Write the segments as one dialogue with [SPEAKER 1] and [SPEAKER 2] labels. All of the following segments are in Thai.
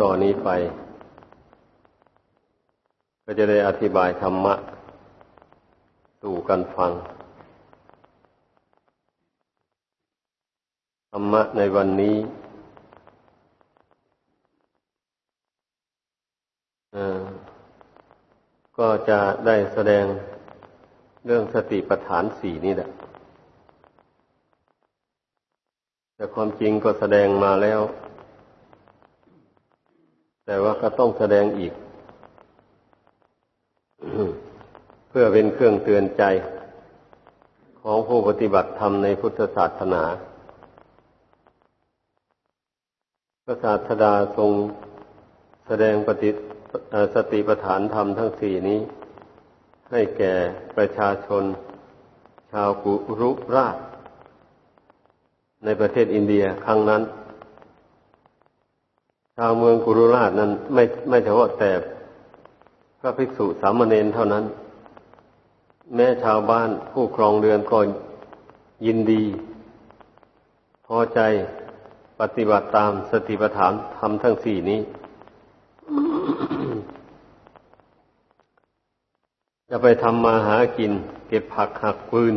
[SPEAKER 1] ต่อนนี้ไป ก็จะได้อธิบายธรรมะสู่กันฟัง ธรรมะในวันนี้ก็จะได้แสดงเรื่องสติปัฏฐานสี่นี่แหละ แต่ความจริงก็แสดงมาแล้ว แต่ว่าก็ต้องแสดงอีก เพื่อเป็นเครื่องเตือนใจ ของผู้ปฏิบัติธรรมในพุทธศาสนาพระศาสดาทรงแสดงปฏิสติปัฏฐานธรรมทั้งสี่นี้ ให้แก่ประชาชน ชาวกุรุราช ในประเทศอินเดียครั้งนั้น ชาวเมืองกุรุราชนั้นไม่ไม่เฉพาะแต่พระภิกษุสามเณรเท่านั้น แม้ชาวบ้านผู้ครองเรือนก็ยินดี พอใจปฏิบัติตามสติปัฏฐานทำทั้งสี่นี้ จะไปทำมาหากิน เก็บผักหักปืน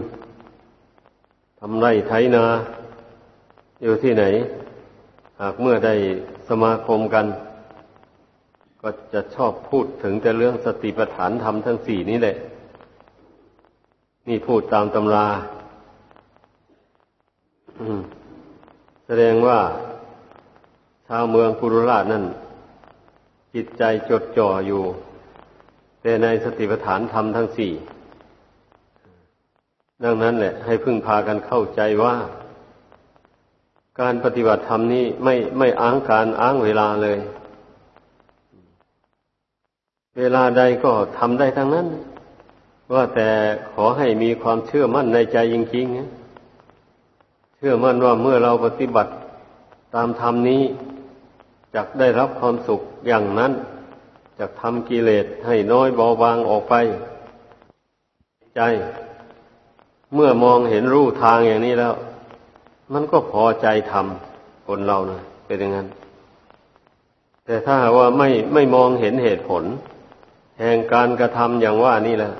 [SPEAKER 1] ทำไรไถนา อยู่ที่ไหน หากเมื่อได้ สมาคมกัน ก็จะชอบพูดถึงแต่เรื่องสติปัฏฐานธรรมทั้งสี่นี้แหละ นี่พูดตามตำราแสดงว่าชาวเมืองกุรุราชนั่น จิตใจจดจ่ออยู่ แต่ในสติปัฏฐานธรรมทั้งสี่ ดังนั้นแหละ ให้พึ่งพากันเข้าใจว่า การปฏิบัติธรรมนี้ไม่ไม่อ้างการอ้างเวลาเลย เวลาใดก็ทำได้ทั้งนั้น ว่าแต่ขอให้มีความเชื่อมั่นในใจจริงๆเชื่อมั่นว่าเมื่อเราปฏิบัติตามธรรมนี้จะได้รับความสุขอย่างนั้นจะทำกิเลสให้น้อยเบาบางออกไป ใจ เมื่อมองเห็นรูทางอย่างนี้แล้ว มันก็พอใจทำคนเรานะเป็นอย่างนั้น แต่ถ้าว่าไม่ไม่มองเห็นเหตุผล แห่งการกระทำอย่างว่านี่แหละ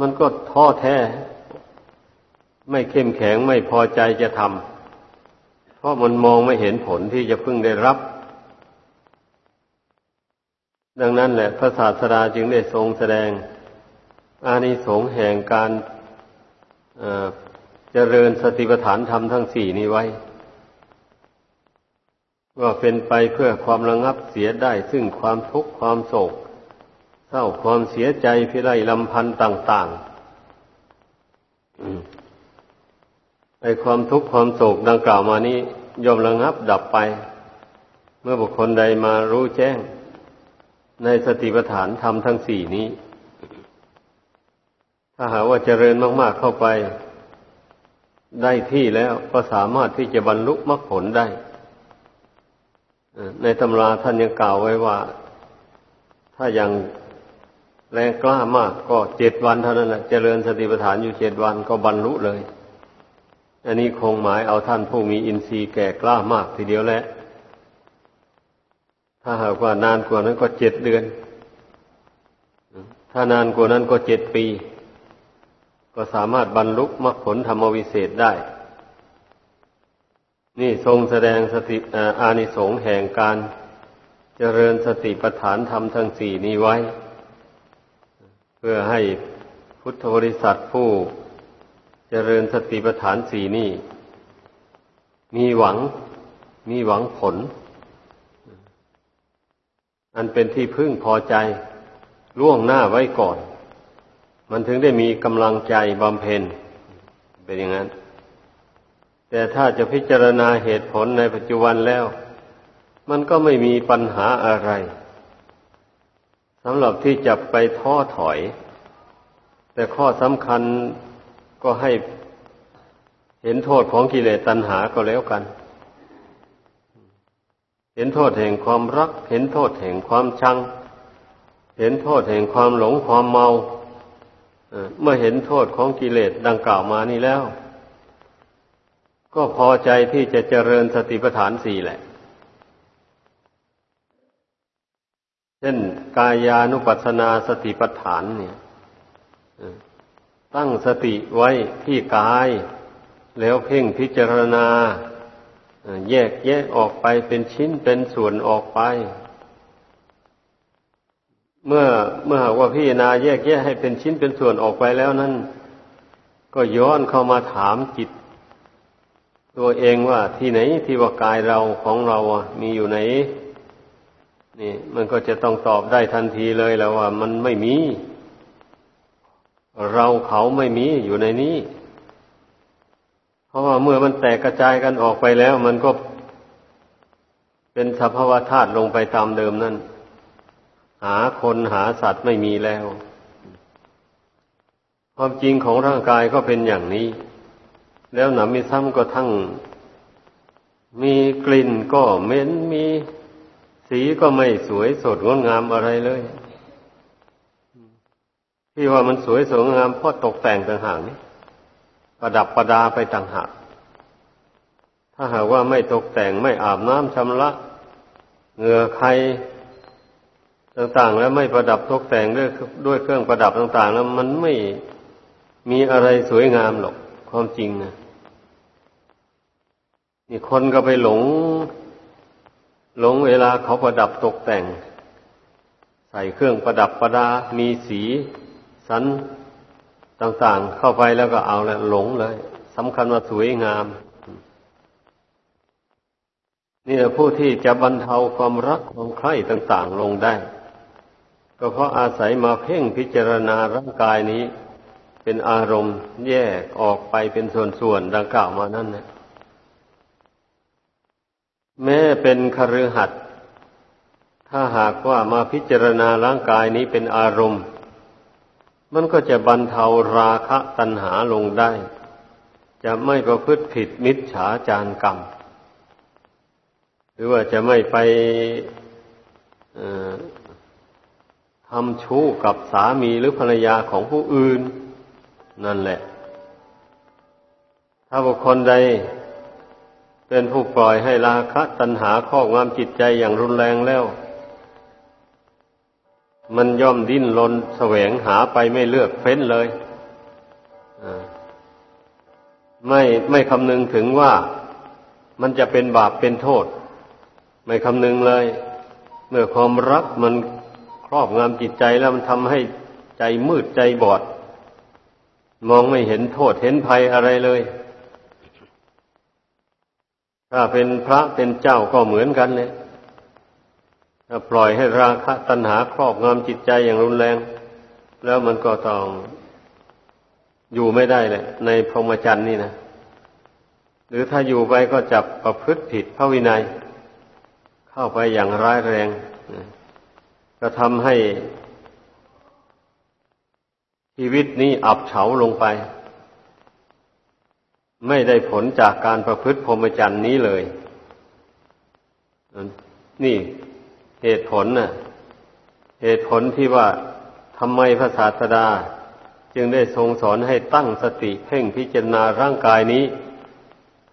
[SPEAKER 1] มันก็ท้อแท้ ไม่เข้มแข็งไม่พอใจจะทำเพราะมันมองไม่เห็นผลที่จะพึ่งได้รับ ดังนั้นแหละ พระศาสดาจึงได้ทรงแสดงอานิสงส์แห่งการ เจริญสติปัฏฐานธรรมทั้งสี่นี้ไว้ ว่าเป็นไปเพื่อความระงับเสียได้ ซึ่งความทุกข์ความโศกเศร้าความเสียใจพิไรลำพันธ์ต่างๆไอความทุกข์ความโศกดังกล่าวมานี้ยอมระงับดับไป เมื่อบุคคลใดมารู้แจ้ง ในสติปัฏฐานธรรมทั้งสี่นี้ ถ้าหาว่าเจริญมาก ๆเข้าไป ได้ที่แล้วก็สามารถที่จะบรรลุมรรคผลได้ ในตำราท่านยังกล่าวไว้ว่า ถ้ายังแรงกล้ามากก็เจ็ดวันเท่านั้นแหละเจริญสติปัฏฐานอยู่เจ็ดวันก็บรรลุเลย อันนี้คงหมายเอาท่านผู้มีอินทรีย์แก่กล้ามากทีเดียวแหละถ้าหากว่านานกว่านั้นก็เจ็ดเดือน ถ้านานกว่านั้นก็เจ็ดปี ก็สามารถบรรลุมรรคผลธรรมวิเศษได้ นี่ทรงแสดงสติอานิสงส์แห่งการเจริญสติปัฏฐานธรรมทั้งสี่นี้ไว้ เพื่อให้พุทธบริษัทผู้เจริญสติปัฏฐานสี่นี่มีหวังมีหวังผล อันเป็นที่พึ่งพอใจล่วงหน้าไว้ก่อน มันถึงได้มีกำลังใจบำเพ็ญเป็นอย่างนั้น แต่ถ้าจะพิจารณาเหตุผลในปัจจุบันแล้ว มันก็ไม่มีปัญหาอะไรสำหรับที่จะไปท้อถอย แต่ข้อสำคัญก็ให้เห็นโทษของกิเลสตัณหาก็แล้วกัน เห็นโทษแห่งความรัก เห็นโทษแห่งความชัง เห็นโทษแห่งความหลงความเมา เมื่อเห็นโทษของกิเลสดังกล่าวมานี่แล้ว ก็พอใจที่จะเจริญสติปัฏฐานสี่แหละ เช่นกายานุปัสสนาสติปัฏฐานเนี่ยตั้งสติไว้ที่กาย แล้วเพ่งพิจารณา แยกแยกออกไปเป็นชิ้นเป็นส่วนออกไป เมื่อเมื่อหากว่าพิจารณาแยกแยกให้เป็นชิ้นเป็นส่วนออกไปแล้วนั้น ก็ย้อนเข้ามาถามจิต ตัวเองว่าที่ไหนที่ว่ากายเราของเรามีอยู่ไหน นี่ มันก็จะต้องตอบได้ทันทีเลยแล้วว่า มันไม่มี เราเขาไม่มีอยู่ในนี้ เพราะว่าเมื่อมันแตกกระจายกันออกไปแล้ว มันก็เป็นสภาวะธาตุลงไปตามเดิมนั่น หาคนหาสัตว์ไม่มีแล้ว ความจริงของร่างกายก็เป็นอย่างนี้ แล้วหนำมีซ้ำก็ทั้ง มีกลิ่นก็เหม็นมีสีก็ไม่สวยสดงดงามอะไรเลยที่ว่ามันสวยสดงดงามเพราะตกแต่งต่างหากนี่ประดับประดาไปต่างหากถ้าหากว่าไม่ตกแต่งไม่อาบน้ำชำระเหงื่อใคร ต่าง ๆ แล้วไม่ประดับตกแต่งด้วยด้วยเครื่องประดับต่าง ๆ แล้วมันไม่มีอะไรสวยงามหรอกความจริงนะนี่คนก็ไปหลง หลงเวลาเขาประดับตกแต่ง ใส่เครื่องประดับประดา มีสีสันต่าง ๆ เข้าไปแล้วก็เอาแล้วหลงเลยสำคัญว่าสวยงาม นี่แหละผู้ที่จะบรรเทาความรักความใคร่ต่าง ๆ ลงได้ ก็เพราะอาศัยมาเพ่งพิจารณาร่างกายนี้ เป็นอารมณ์แยกออกไปเป็นส่วนๆดังกล่าวมานั่นนะแม้เป็นคฤหัสถ์ถ้าหากว่ามาพิจารณาร่างกายนี้เป็นอารมณ์ มันก็จะบรรเทาราคะตัณหาลงได้ จะไม่ประพฤติผิดมิจฉาจารกรรม หรือว่าจะไม่ไป ทำชู้กับสามีหรือภรรยาของผู้อื่น นั่นแหละ ถ้าบุคคลใด เป็นผู้ปล่อยให้ราคะตัณหาครอบงำจิตใจอย่างรุนแรงแล้ว มันย่อมดิ้นรนแสวงหาไปไม่เลือกเฟ้นเลยไม่ไม่คำนึงถึงว่ามันจะเป็นบาปเป็นโทษ ไม่คำนึงเลย เมื่อความรักมัน รอบงำจิตใจแล้วมันทำให้ใจมืดใจบอด มองไม่เห็นโทษเห็นภัยอะไรเลย ถ้าเป็นพระเป็นเจ้าก็เหมือนกันเลยถ้าปล่อยให้ราคะตัณหาครอบงำจิตใจอย่างรุนแรง แล้วมันก็ต้องอยู่ไม่ได้เลยในพรหมจรรย์นี่นะหรือถ้าอยู่ไปก็จับประพฤติผิดพระวินัย เข้าไปอย่างร้ายแรง ก็ทำให้ชีวิตนี้อับเฉาลงไป ไม่ได้ผลจากการประพฤติพรหมจรรย์นี้เลย นี่เหตุผลน่ะ เหตุผลที่ว่าทำไมพระศาสดา จึงได้ทรงสอนให้ตั้งสติเพ่งพิจารณาร่างกายนี้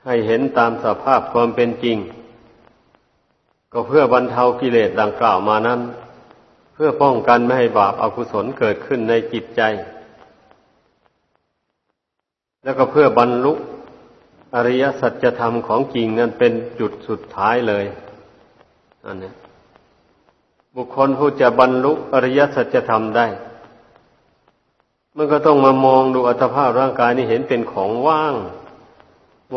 [SPEAKER 1] ให้เห็นตามสภาพความเป็นจริง ก็เพื่อบรรเทากิเลสดังกล่าวมานั้น พื่อป้องกันไม่ให้บาปอากุศลเกิดขึ้นในจิตใจ แล้วก็เพื่อบรรลุอริยสัจธรรมของจริงนั้นเป็นจุดสุดท้ายเลยอันนี้บุคคลผู้จะบรรลุอริยสัจธรรมได้ มันก็ต้องมามองดูอัตภาพร่างกายนี้เห็นเป็นของว่าง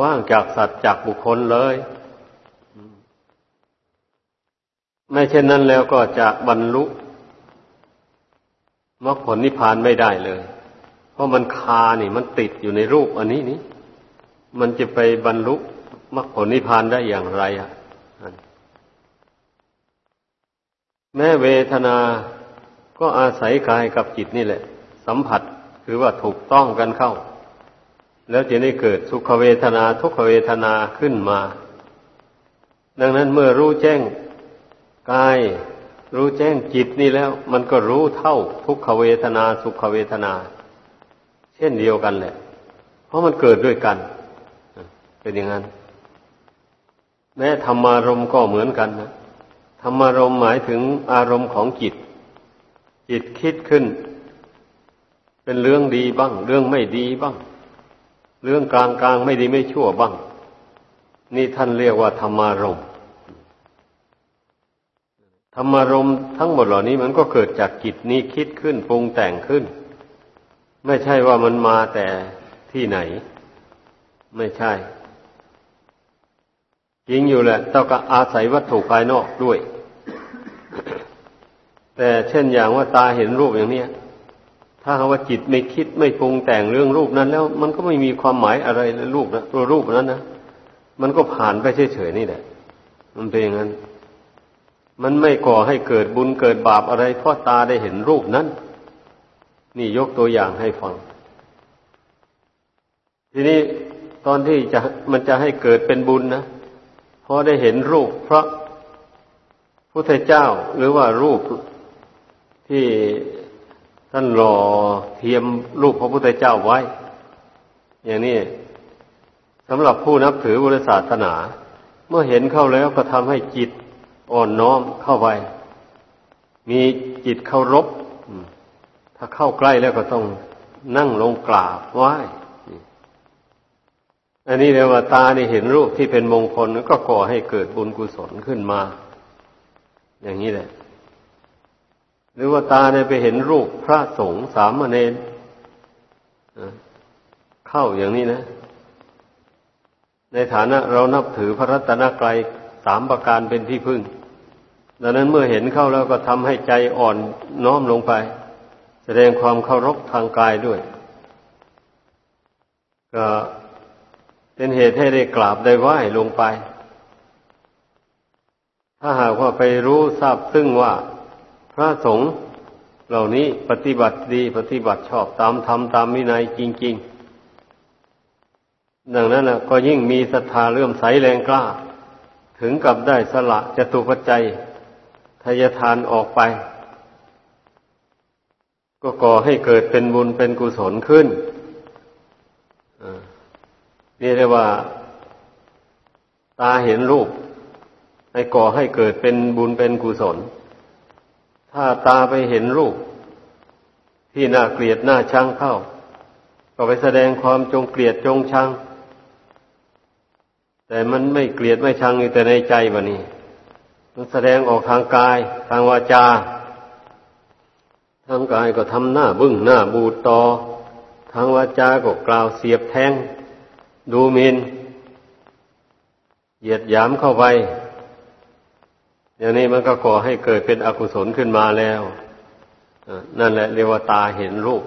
[SPEAKER 1] ว่างจากสัตว์จากบุคคลเลยไม่เช่นนั้นแล้วก็จะบรรลุ มรรคผลนิพพานไม่ได้เลย เพราะมันคานี่ มันติดอยู่ในรูปอันนี้นี่มันจะไปบรรลุมรรคผลนิพพานได้อย่างไรอะแม้เวทนาก็อาศัยกายกับจิตนี่แหละ สัมผัสคือว่าถูกต้องกันเข้า แล้วจะได้เกิดสุขเวทนาทุกขเวทนาขึ้นมา ดังนั้นเมื่อรู้แจ้งกาย รู้แจ้งจิตนี่แล้ว มันก็รู้เท่าทุกขเวทนาสุขเวทนา เช่นเดียวกันแหละ เพราะมันเกิดด้วยกัน เป็นอย่างนั้นแม้ธรรมารมก็เหมือนกันนะธรรมารมณ์หมายถึงอารมณ์ของจิต จิตคิดขึ้น เป็นเรื่องดีบ้าง เรื่องไม่ดีบ้าง เรื่องกลางกลางไม่ดีไม่ชั่วบ้าง นี่ท่านเรียกว่าธรรมารมณ์ ธรรมารมณ์ทั้งหมดเหล่านี้มันก็เกิดจากจิตนี้คิดขึ้นปรุงแต่งขึ้น ไม่ใช่ว่ามันมาแต่ที่ไหน ไม่ใช่จริงอยู่แหละต้องก็อาศัยวัตถุภายนอกด้วย แต่เช่นอย่างว่าตาเห็นรูปอย่างเนี้ยถ้าว่าจิตไม่คิดไม่ปรุงแต่งเรื่องรูปนั้น แล้ว มันก็ไม่มีความหมายอะไรในรูปนะตัวรูปนั้นนะมันก็ผ่านไปเฉยๆนี่แหละมันเป็นอย่างนั้น มันไม่ก่อให้เกิดบุญเกิดบาปอะไรเพราะตาได้เห็นรูปนั้น นี่ยกตัวอย่างให้ฟัง ทีนี้ตอนที่จะมันจะให้เกิดเป็นบุญนะพอได้เห็นรูปพระพุทธเจ้าหรือว่ารูปที่ท่านหล่อเทียมรูปพระพุทธเจ้าไว้ อย่างนี้สำหรับผู้นับถือบุรศาสนา เมื่อเห็นเข้าแล้วก็ทำให้จิต อ่อนน้อมเข้าไป มีจิตเคารพถ้าเข้าใกล้แล้วก็ต้องนั่งลงกราบไหว้อันนี้เรียกว่าตาเนี่เห็นรูปที่เป็นมงคลก็ก่อให้เกิดบุญกุศลขึ้นมา อย่างนี้แหละ หรือว่าตาเนี่ยไปเห็นรูปพระสงฆ์สามเณรเข้าอย่างนี้นะ ในฐานะเรานับถือพระรัตนกรัยสามประการเป็นที่พึ่ง ดังนั้นเมื่อเห็นเข้าแล้วก็ทำให้ใจอ่อนน้อมลงไป แสดงความเคารพทางกายด้วย ก็เป็นเหตุให้ได้กราบได้ไหว้ลงไป ถ้าหากว่าไปรู้ทราบซึ่งว่าพระสงฆ์เหล่านี้ปฏิบัติดีปฏิบัติชอบตามธรรมตามวินัยจริง ๆ ดังนั้นนะก็ยิ่งมีศรัทธาเลื่อมใสแรงกล้า ถึงกับได้สละจตุปัจจัย ทายทานออกไป ก็ก่อให้เกิดเป็นบุญเป็นกุศลขึ้นนี่เรียกว่า ตาเห็นรูป ให้ก่อให้เกิดเป็นบุญเป็นกุศล ถ้าตาไปเห็นรูป ที่น่าเกลียดน่าชังเข้า ก็ไปแสดงความจงเกลียดจงชัง แต่มันไม่เกลียดไม่ชังอยู่แต่ในใจวะนี่ มันแสดงออกทางกาย ทางวาจา ทางกายก็ทำหน้าบึ้งหน้าบูดตอทางวาจาก็กล่าวเสียบแทง ดูมินเหยียดหยามเข้าไป อย่างนี้มันก็ก่อให้เกิดเป็นอกุศลขึ้นมาแล้วนั่นแหละเรียกว่าตาเห็นรูป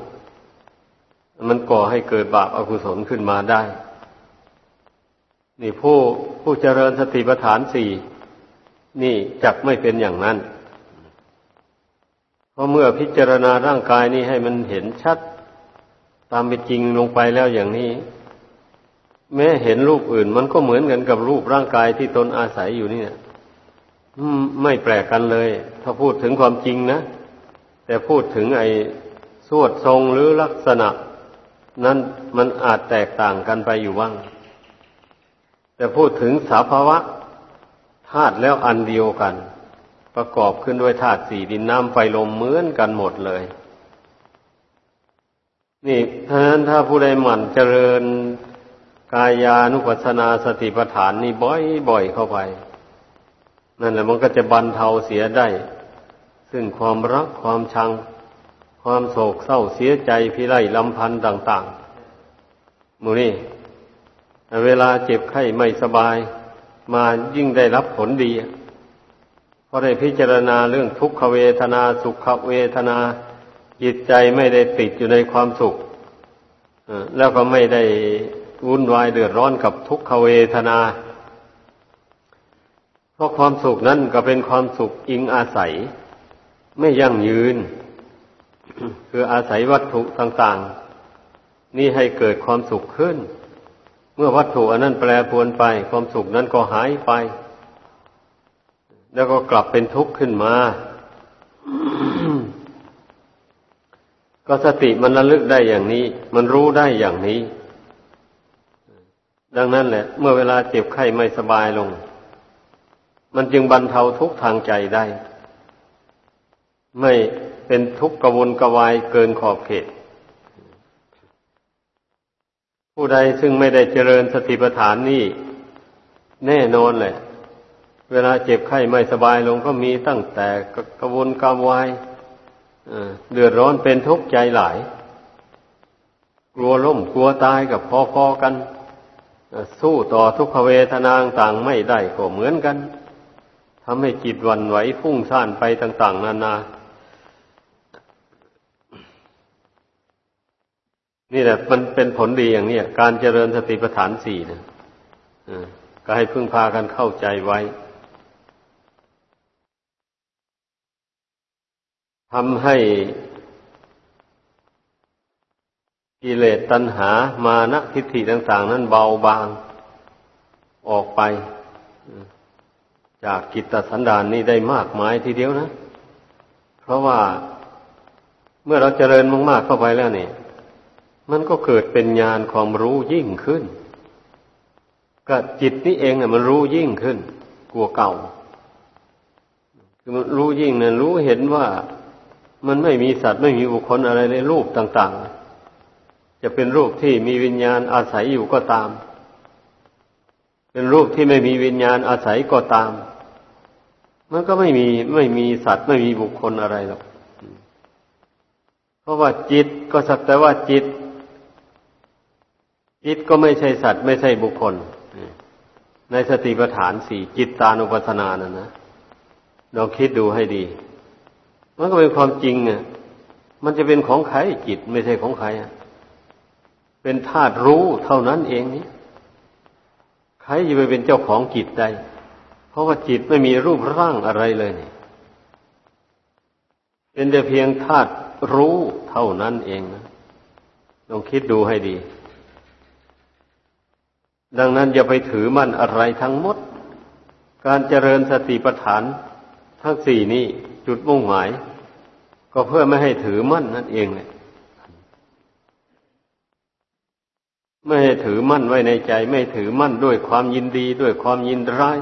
[SPEAKER 1] มันก่อให้เกิดบาปอากุศลขึ้นมาได้ นี่ผู้ผู้เจริญสติปัฏฐานสี่ นี่จักไม่เป็นอย่างนั้น เพราะเมื่อพิจารณาร่างกายนี้ให้มันเห็นชัด ตามเป็นจริงลงไปแล้วอย่างนี้ แม้เห็นรูปอื่น มันก็เหมือนกันกับรูปร่างกายที่ตนอาศัยอยู่นี่เนี่ยไม่แปลกกันเลย ถ้าพูดถึงความจริงนะ แต่พูดถึงไอ้สวดทรงหรือลักษณะ นั้นมันอาจแตกต่างกันไปอยู่บ้าง แต่พูดถึงสาภาวะ ธาตุแล้วอันเดียวกัน ประกอบขึ้นด้วยธาตุสี่ดินน้ำไฟลมเหมือนกันหมดเลย นี่ท่านั้นถ้าผู้ใดหมั่นเจริญกายานุปัสสนาสติปัฏฐานนี่บ่อยๆเข้าไป นั่นแหละมันก็จะบรรเทาเสียได้ ซึ่งความรักความชัง ความโศกเศร้าเสียใจพิไรลำพันธ์ต่าง ๆ มูนี่เวลาเจ็บไข้ไม่สบาย มายิ่งได้รับผลดีเพราะได้พิจารณาเรื่องทุกขเวทนาสุขเวทนาจิตใจไม่ได้ติดอยู่ในความสุขแล้วก็ไม่ได้วุ่นวายเดือดร้อนกับทุกขเวทนา เพราะความสุขนั้นก็เป็นความสุขอิงอาศัย ไม่ยั่งยืน คืออาศัยวัตถุต่าง ๆ นี่ให้เกิดความสุขขึ้น เมื่อวัตถุอันนั้นแปรปวนไป ความสุขนั้นก็หายไป แล้วก็กลับเป็นทุกข์ขึ้นมา ก็สติมันระลึกได้อย่างนี้ มันรู้ได้อย่างนี้ ดังนั้นแหละ เมื่อเวลาเจ็บไข้ไม่สบายลง มันจึงบรรเทาทุกข์ทางใจได้ ไม่เป็นทุกข์กระวนกระวายเกินขอบเขต ผู้ใดซึ่งไม่ได้เจริญสติปัฏฐานนี่แน่นอนเลยเวลาเจ็บไข้ไม่สบายลงก็มีตั้งแต่กระวนกระวายเดือดร้อนเป็นทุกข์ใจหลาย กลัวล้มกลัวตายกับพอๆกัน สู้ต่อทุกขเวทนาต่างไม่ได้ก็เหมือนกันทำให้จิตวันไหวฟุ้งซ่านไปต่าง ๆ นานา นี่แหละ มันเป็นผลดีอย่างนี้การเจริญสติปัฏฐานสี่นะก็ให้พึ่งพากันเข้าใจไว้ทำให้กิเลสตัณหามานะทิฏฐิต่าง ๆ นั้นเบาบางออกไป จากกิตตสันดานนี้ได้มากมายทีเดียวนะ เพราะว่าเมื่อเราเจริญมากๆเข้าไปแล้วเนี่ย มันก็เกิดเป็นญาณความรู้ยิ่งขึ้น ก็จิตนี้เองเนี่ยมันรู้ยิ่งขึ้นกลัวเก่า คือมันรู้ยิ่งเนี่ยรู้เห็นว่ามันไม่มีสัตว์ไม่มีบุคคลอะไรในรูปต่าง ๆ จะเป็นรูปที่มีวิญญาณอาศัยอยู่ก็ตาม เป็นรูปที่ไม่มีวิญญาณอาศัยก็ตาม มันก็ไม่มีไม่มีสัตว์ไม่มีบุคคลอะไรหรอก เพราะว่าจิตก็สักแต่ว่าจิต จิตก็ไม่ใช่สัตว์ ไม่ใช่บุคคล ในสติปัฏฐานสี่จิตตานุปัฏฐานั่นนะลองคิดดูให้ดี มันก็เป็นความจริงอะมันจะเป็นของใครจิตไม่ใช่ของใครอะเป็นธาตุรู้เท่านั้นเองนี่ใครจะไปเป็นเจ้าของจิตได้ เพราะว่าจิตไม่มีรูปร่างอะไรเลยนี่เป็นแต่เพียงธาตุรู้เท่านั้นเองนะลองคิดดูให้ดี ดังนั้นอย่าไปถือมั่นอะไรทั้งหมด การเจริญสติปัฏฐานทั้งสี่นี้จุดมุ่งหมาย ก็เพื่อไม่ให้ถือมั่นนั่นเองเลยไม่ให้ถือมั่นไว้ในใจ ไม่ถือมั่นด้วยความยินดีด้วยความยินร้าย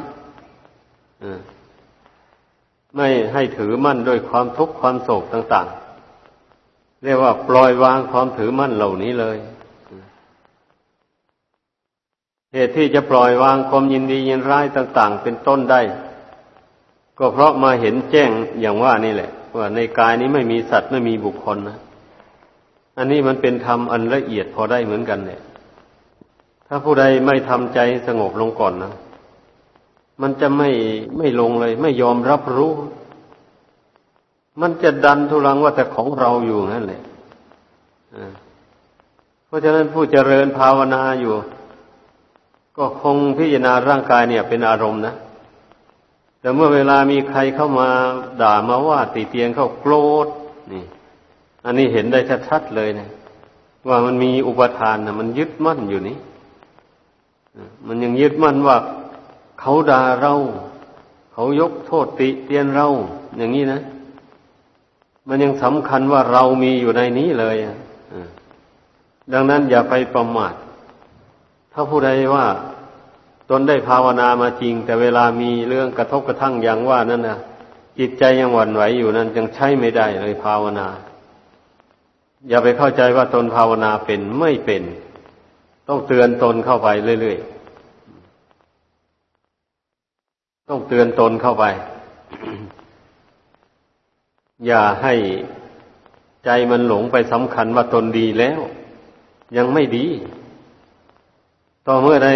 [SPEAKER 1] ไม่ให้ถือมั่นด้วยความทุกข์ความโศกต่าง ๆ เรียกว่าปล่อยวางความถือมั่นเหล่านี้เลย เหตุที่จะปล่อยวางความยินดียินร้ายต่าง ๆ เป็นต้นได้ ก็เพราะมาเห็นแจ้งอย่างว่านี่แหละ ว่าในกายนี้ไม่มีสัตว์ไม่มีบุคคลนะอันนี้มันเป็นธรรมอันละเอียดพอได้เหมือนกันเนี่ย ถ้าผู้ใดไม่ทำใจสงบลงก่อนนะมันจะไม่ไม่ลงเลย ไม่ยอมรับรู้ มันจะดันทุลังว่าแต่ของเราอยู่นั่นแหละเพราะฉะนั้นผู้เจริญภาวนาอยู่ ก็คงพิจารณาร่างกายเนี่ย เป็นอารมณ์นะแต่เมื่อเวลามีใครเข้ามาด่ามาว่าติเตียงเข้าโกรธนี่ อันนี้เห็นได้ชัดๆเลยนะว่ามันมีอุปทานนะมันยึดมั่นอยู่นี่มันยังยึดมั่นว่าเขาด่าเรา เขายกโทษติเตียนเรา อย่างนี้นะ มันยังสำคัญว่าเรามีอยู่ในนี้เลยดังนั้นอย่าไปประมาท ถ้าผู้ใดว่าตนได้ภาวนามาจริง แต่เวลามีเรื่องกระทบกระทั่งอย่างว่านั่นนะจิตใจยังหวั่นไหวอยู่นั้นยังใช้ไม่ได้เลยภาวนา อย่าไปเข้าใจว่าตนภาวนาเป็นไม่เป็น ต้องเตือนตนเข้าไปเรื่อยๆต้องเตือนตนเข้าไป อย่าให้ใจมันหลงไปสำคัญว่าตนดีแล้ว ยังไม่ดี ต่อเมื่อใด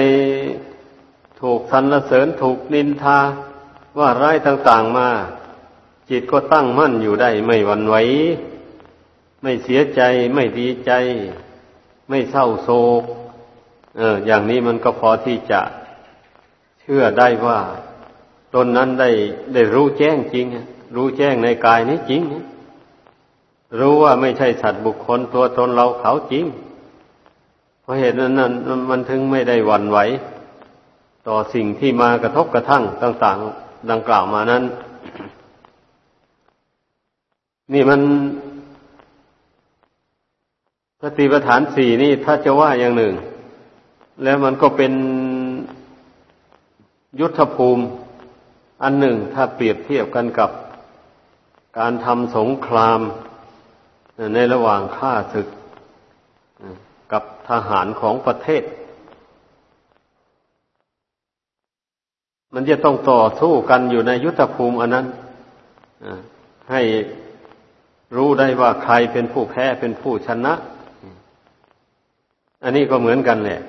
[SPEAKER 1] ถูกสรรเสริญถูกนินทาว่าร้ายต่างๆมา จิตก็ตั้งมั่นอยู่ได้ไม่หวั่นไหว ไม่เสียใจไม่ดีใจ ไม่เศร้าโศก เออ อย่างนี้มันก็พอที่จะเชื่อได้ว่าตนนั้นได้ได้รู้แจ้งจริง รู้แจ้งในกายนี้จริง รู้ว่าไม่ใช่สัตว์บุคคลตัวตนเราเขาจริง เพราะเหตุนั้นนั้นมันถึงไม่ได้หวั่นไหว ต่อสิ่งที่มากระทบกระทั่งต่างๆ ดังกล่าวมานั้น นี่มันสติปฐานสี่นี่ถ้าจะว่าอย่างหนึ่ง แล้วมันก็เป็นยุทธภูมิ อันหนึ่งถ้าเปรียบเทียบกันกับการทำสงครามในระหว่างข้าศึก กับทหารของประเทศ มันจะต้องต่อสู้กันอยู่ในยุทธภูมิอันนั้นให้รู้ได้ว่าใครเป็นผู้แพ้เป็นผู้ชนะ อันนี้ก็เหมือนกันแหละ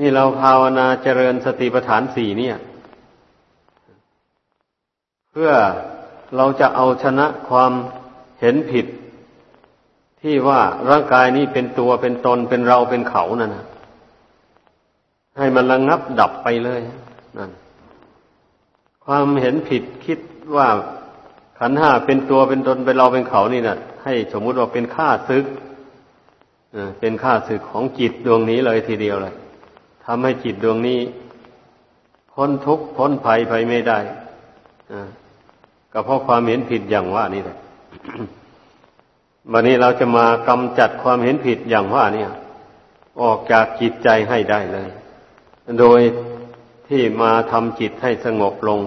[SPEAKER 1] นี่เราภาวนาเจริญสติปัฏฐานสี่เนี่ย เพื่อเราจะเอาชนะความเห็นผิด ที่ว่าร่างกายนี้เป็นตัวเป็นตนเป็นเราเป็นเขานั่นนะให้มันระงงับดับไปเลยนั่นความเห็นผิดคิดว่าขันห้าเป็นตัวเป็นตนเป็นเราเป็นเขานี่นะให้สมมุติว่าเป็นข้าศึกเป็นข้าศึกของจิตดวงนี้เลยทีเดียวเลยทำให้จิตดวงนี้ พ้นทุกข์พ้นภัยไปไม่ได้ก็เพราะความเห็นผิดอย่างว่านี่แหละ วันนี้เราจะมากำจัดความเห็นผิดอย่างว่าเนี่ย ออกจากจิตใจให้ได้เลย โดยที่มาทำจิตให้สงบลง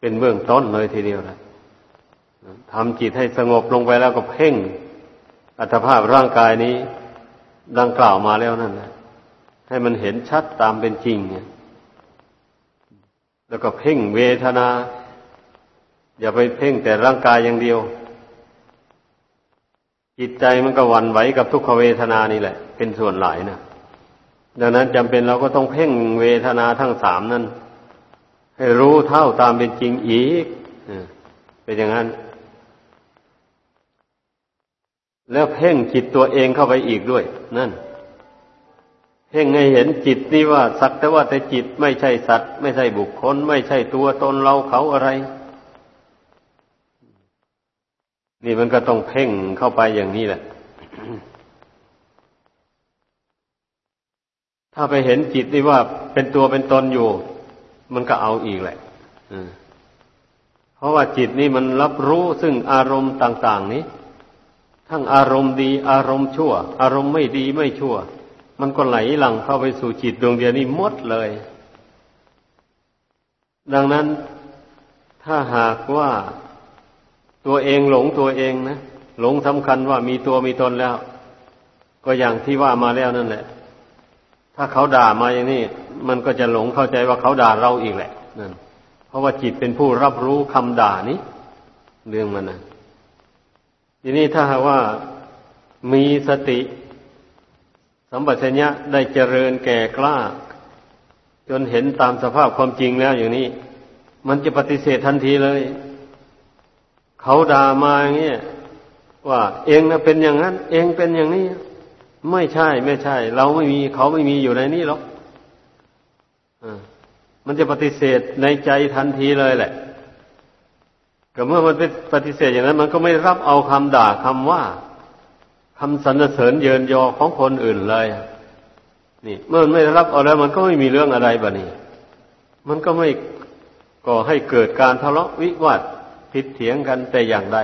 [SPEAKER 1] เป็นเบื้องต้นเลยทีเดียวเลยทำจิตให้สงบลงไปแล้วก็เพ่ง อัตภาพร่างกายนี้ ดังกล่าวมาแล้วนั่นนะให้มันเห็นชัดตามเป็นจริงเนี่ยแล้วก็เพ่งเวทนา อย่าไปเพ่งแต่ร่างกายอย่างเดียว จิตใจมันก็วันไหวกับทุกขเวทนานี่แหละ เป็นส่วนหลายนะดังนั้นจำเป็นเราก็ต้องเพ่งเวทนาทั้งสามนั้น ให้รู้เท่าตามเป็นจริงอีกเป็นอย่างนั้น แล้วเพ่งจิตตัวเองเข้าไปอีกด้วย นั่น เพ่งให้เห็นจิตนี่ว่าสักแต่ว่าแต่จิตไม่ใช่สัตว์ ไม่ใช่บุคคล ไม่ใช่ตัวตนเราเขาอะไร นี่มันก็ต้องเพ่งเข้าไปอย่างนี้แหละ ถ้าไปเห็นจิตนี่ว่าเป็นตัวเป็นตนอยู่ มันก็เอาอีกแหละเพราะว่าจิตนี่มันรับรู้ซึ่งอารมณ์ต่าง ๆ นี้ ทั้งอารมณ์ดีอารมณ์ชั่ว อารมณ์ไม่ดีไม่ชั่ว มันก็ไหลหลังเข้าไปสู่จิตดวงเดียวนี้หมดเลย ดังนั้นถ้าหากว่า ตัวเองหลงตัวเองนะหลงสำคัญว่ามีตัวมีตนแล้ว ก็อย่างที่ว่ามาแล้วนั่นแหละ ถ้าเขาด่ามาอย่างนี้มันก็จะหลงเข้าใจว่าเขาด่าเราอีกแหละนั่นเพราะว่าจิตเป็นผู้รับรู้คำด่านี้เรื่องมันนะทีนี้ถ้าหากว่ามีสติ สัมปชัญญะได้เจริญแก่กล้า จนเห็นตามสภาพความจริงแล้วอย่างนี้ มันจะปฏิเสธทันทีเลย เขาด่ามาอย่างนี้ว่าเองนะเป็นอย่างนั้น เองเป็นอย่างนี้ ไม่ใช่ไม่ใช่ เราไม่มีเขาไม่มีอยู่ในนี้หรอกอมันจะปฏิเสธในใจทันทีเลยแหละก็เมื่อมันเป็นปฏิเสธอย่างนั้น มันก็ไม่รับเอาคำด่าคำว่าคำสรรเสริญเยินยอของคนอื่นเลยนี่ เมื่อมันไม่รับเอาแล้ว มันก็ไม่มีเรื่องอะไรบะนี่มันก็ไม่ก่อให้เกิดการทะเลาะวิวาท ผิดเถียงกันแต่อย่างใด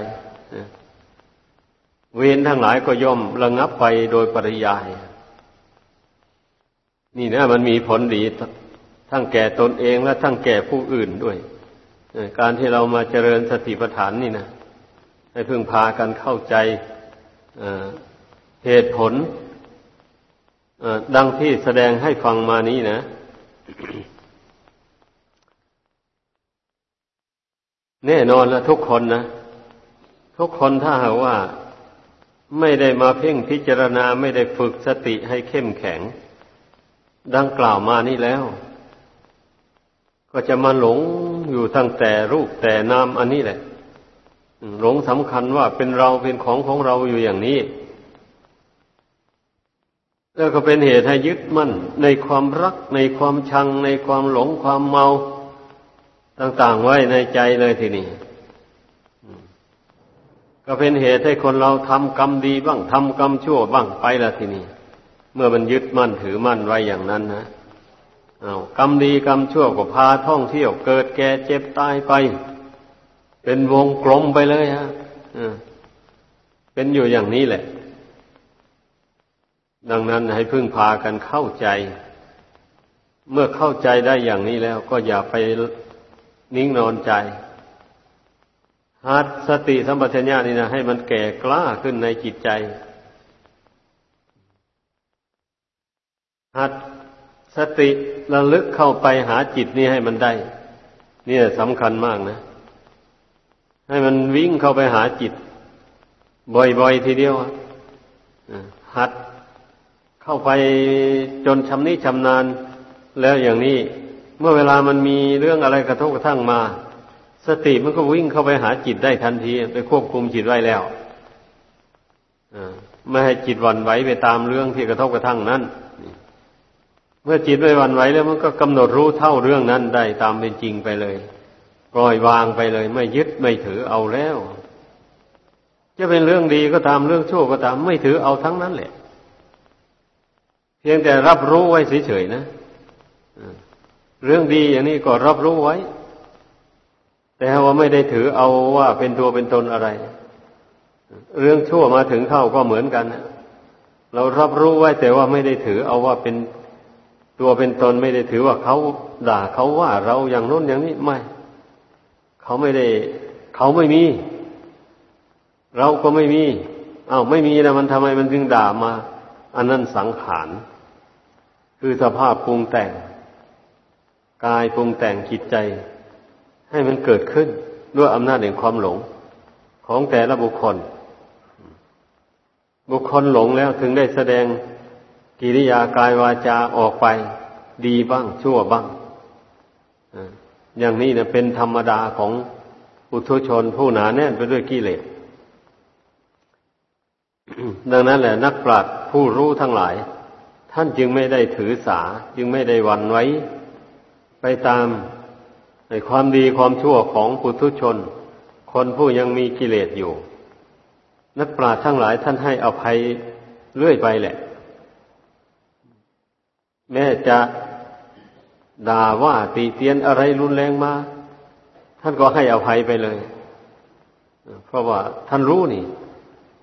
[SPEAKER 1] เวรทั้งหลายก็ย่อมระงับไปโดยปริยาย นี่นะมันมีผลดีทั้งแก่ตนเองและทั้งแก่ผู้อื่นด้วยการที่เรามาเจริญสติปัฏฐานนี่นะให้พึ่งพากันเข้าใจเหตุผลดังที่แสดงให้ฟังมานี้นะ แน่นอนละทุกคนนะ ทุกคนถ้าหากว่าไม่ได้มาเพ่งพิจารณาไม่ได้ฝึกสติให้เข้มแข็ง ดังกล่าวมานี่แล้ว ก็จะมาหลงอยู่ตั้งแต่รูปแต่นามอันนี้แหละ หลงสำคัญว่าเป็นเราเป็นของของเราอยู่อย่างนี้ แล้วก็เป็นเหตุให้ยึดมั่นในความรักในความชังในความหลงความเมา ต่างๆไว้ในใจเลยทีนี้ก็เป็นเหตุให้คนเราทำกรรมดีบ้างทำกรรมชั่วบ้างไปละทีนี้เมื่อมันยึดมั่นถือมั่นไว้อย่างนั้นนะเอากรรมดีกรรมชั่วก็พาท่องเที่ยวเกิดแก่เจ็บตายไป เป็นวงกลมไปเลยฮะเป็นอยู่อย่างนี้แหละ ดังนั้นให้พึ่งพากันเข้าใจ เมื่อเข้าใจได้อย่างนี้แล้ว ก็อย่าไป นิ่งนอนใจหัดสติสัมปชัญญะนี่นะให้มันแก่กล้าขึ้นในจิตใจ หัดสติระลึกเข้าไปหาจิตนี่ให้มันได้นี่สำคัญมากนะ ให้มันวิ่งเข้าไปหาจิต บ่อยๆทีเดียวหัดเข้าไปจนชำนิชำนาญแล้วอย่างนี้ เมื่อเวลามันมีเรื่องอะไรกระทบกระทั่งมา สติมันก็วิ่งเข้าไปหาจิตได้ทันที ไปควบคุมจิตไว้แล้วไม่ให้จิตวันไหวไปตามเรื่องที่กระทบกระทั่งนั้นเมื่อจิตไม่วันไหวแล้วมันก็กำหนดรู้เท่าเรื่องนั้นได้ตามเป็นจริงไปเลยปล่อยวางไปเลย ไม่ยึดไม่ถือเอาแล้ว จะเป็นเรื่องดีก็ตามเรื่องชั่วก็ตาม ไม่ถือเอาทั้งนั้นแหละ เพียงแต่รับรู้ไว้เฉยๆนะ เรื่องดีอย่างนี้ก็รับรู้ไว้ แต่ว่าไม่ได้ถือเอาว่าเป็นตัวเป็นตนอะไร เรื่องชั่วมาถึงเข้าก็เหมือนกัน เรารับรู้ไว้แต่ว่าไม่ได้ถือเอาว่าเป็นตัวเป็นตนไม่ได้ถือว่าเขาด่าเขาว่าเราอย่างโน้นอย่างนี้ไม่ เขาไม่ได้ เขาไม่มี เราก็ไม่มีอา้าวไม่มีนะมันทำไมมันจึงด่ามา อันนั้นสังขารคือสภาพปรุงแต่ง กายปรุงแต่งจิตใจ ให้มันเกิดขึ้นด้วยอำนาจแห่งความหลง ของแต่ละบุคคล บุคคลหลงแล้วถึงได้แสดงกิริยากายวาจาออกไป ดีบ้าง ชั่วบ้างอย่างนี้นะเป็นธรรมดาของอุทุชนผู้หนาแน่นไปด้วยกิเลสดังนั้นแหละ นักปราชญ์ผู้รู้ทั้งหลาย ท่านจึงไม่ได้ถือสา จึงไม่ได้วันไว้ ไปตามในความดีความชั่วของปุถุชน คนผู้ยังมีกิเลสอยู่ นักปราชญ์ทั้งหลายท่านให้อภัยเรื่อยไปแหละ แม้จะด่าว่าตีเตียนอะไรรุนแรงมา ท่านก็ให้อภัยไปเลย เพราะว่าท่านรู้นี่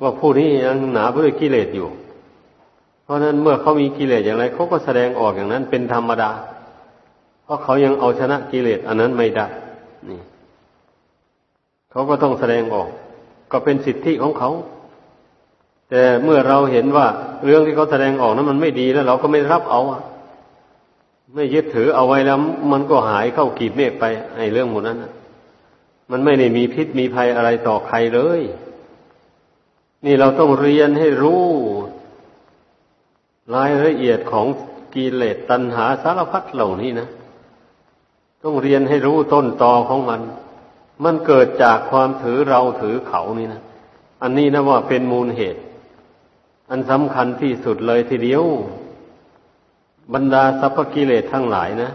[SPEAKER 1] ว่าผู้นี้ยังหนาไปด้วยกิเลสอยู่ เพราะนั้นเมื่อเขามีกิเลสอย่างไรเขาก็แสดงออกอย่างนั้นเป็นธรรมดาเเพราะเขายังเอาชนะกิเลสอันนั้นไม่ได้ นี่ เขาก็ต้องแสดงออก ก็เป็นสิทธิของเขา แต่เมื่อเราเห็นว่า เรื่องที่เขาแสดงออกนั้นมันไม่ดีแล้ว เราก็ไม่รับเอาไม่ยึดถือเอาไว้แล้ว มันก็หายเข้ากีบเมฆไปไอ้เรื่องหมดนั้นมันไม่ได้มีพิษมีภัยอะไรต่อใครเลย นี่เราต้องเรียนให้รู้รายละเอียดของกิเลสตัณหาสารพัดเหล่านี้นะ ต้องเรียนให้รู้ต้นตอของมัน มันเกิดจากความถือเราถือเขานี่นะ อันนี้นะว่าเป็นมูลเหตุ อันสำคัญที่สุดเลยทีเดียว บรรดาสัพพกิเลสทั้งหลายนะ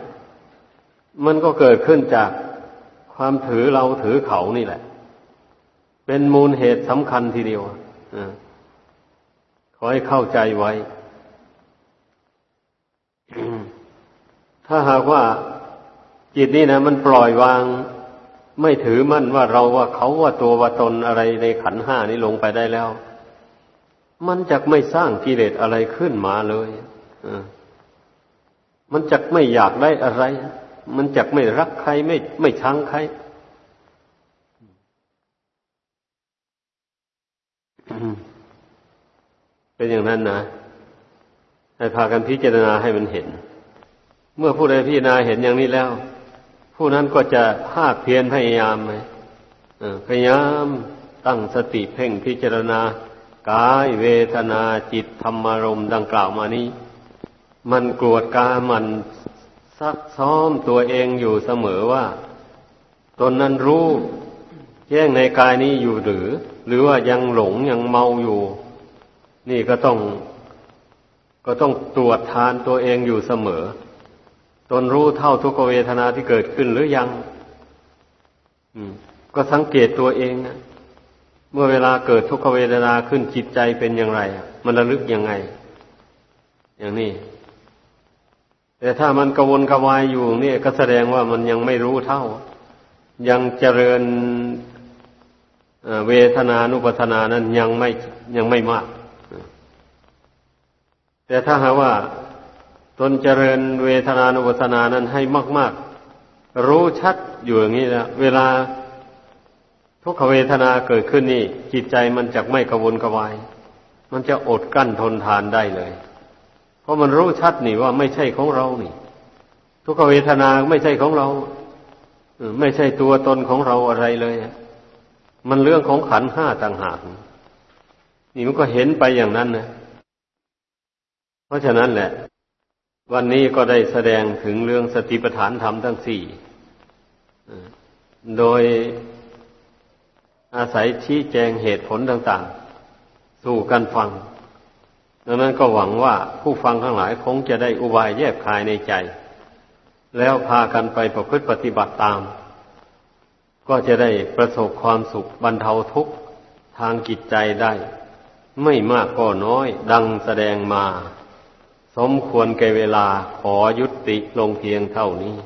[SPEAKER 1] มันก็เกิดขึ้นจากความถือเราถือเขานี่แหละ เป็นมูลเหตุสำคัญทีเดียวอขอให้เข้าใจไว้ ถ้าหากว่า จิตนี่นะมันปล่อยวาง ไม่ถือมั่นว่าเราว่าเขาว่าตัวว่าตนอะไรในขันห้านี้ลงไปได้แล้ว มันจะไม่สร้างกิเลสอะไรขึ้นมาเลยมันจะไม่อยากได้อะไร มันจะไม่รักใครไม่ ไม่ชังใครเป็นอย่างนั้นนะให้พากันพิจารณาให้มันเห็น เมื่อผู้ใดพิจารณาเห็นอย่างนี้แล้ว ผู้นั้นก็จะภาคเพียรพยายามไหมพยายามตั้งสติเพ่งพิจารณากายเวทนาจิตธรรมารมดังกล่าวมานี้ มันกรวดกามันซักซ้อมตัวเองอยู่เสมอว่า ตนนั้นรู้แย่งในกายนี้อยู่หรือ หรือว่ายังหลงยังเมาอยู่ นี่ก็ต้อง ก็ต้องตรวจทานตัวเองอยู่เสมอ ตนรู้เท่าทุกเวทนาที่เกิดขึ้นหรือยังก็สังเกตตัวเองนะเมื่อเวลาเกิดทุกขเวทนาขึ้นจิตใจเป็นอย่างไร มันระลึกยังไง อย่างนี้ แต่ถ้ามันกวนกวายอยู่นี่ก็แสดงว่ามันยังไม่รู้เท่า ยังเจริญเวทนานุปัฏนานั้นยังไม่ยังไม่มาก แต่ถ้าหากว่า ตนเจริญเวทนานุปัสสนานั้นให้มาก ๆ รู้ชัดอยู่อย่างนี้นะเวลาทุกขเวทนาเกิดขึ้นนี่ จิตใจมันจะไม่กระวนกระวาย มันจะอดกั้นทนทานได้เลย เพราะมันรู้ชัดนี่ว่าไม่ใช่ของเรานี่ ทุกขเวทนาไม่ใช่ของเราไม่ใช่ตัวตนของเราอะไรเลยมันเรื่องของขันห้าต่างหากนี่มันก็เห็นไปอย่างนั้นนะเพราะฉะนั้นแหละ วันนี้ก็ได้แสดงถึงเรื่องสติปัฏฐานธรรมทั้งสี่ โดยอาศัยชี้แจงเหตุผลต่างๆ สู่กันฟัง ดังนั้นก็หวังว่าผู้ฟังทั้งหลายคงจะได้อุบายแยบคายในใจ แล้วพากันไปประพฤติปฏิบัติตาม ก็จะได้ประสบความสุขบรรเทาทุกข์ทางจิตใจได้ ไม่มากก็น้อยดังแสดงมา มควรแก่เวลาขอยุติลงเพียงเท่านี้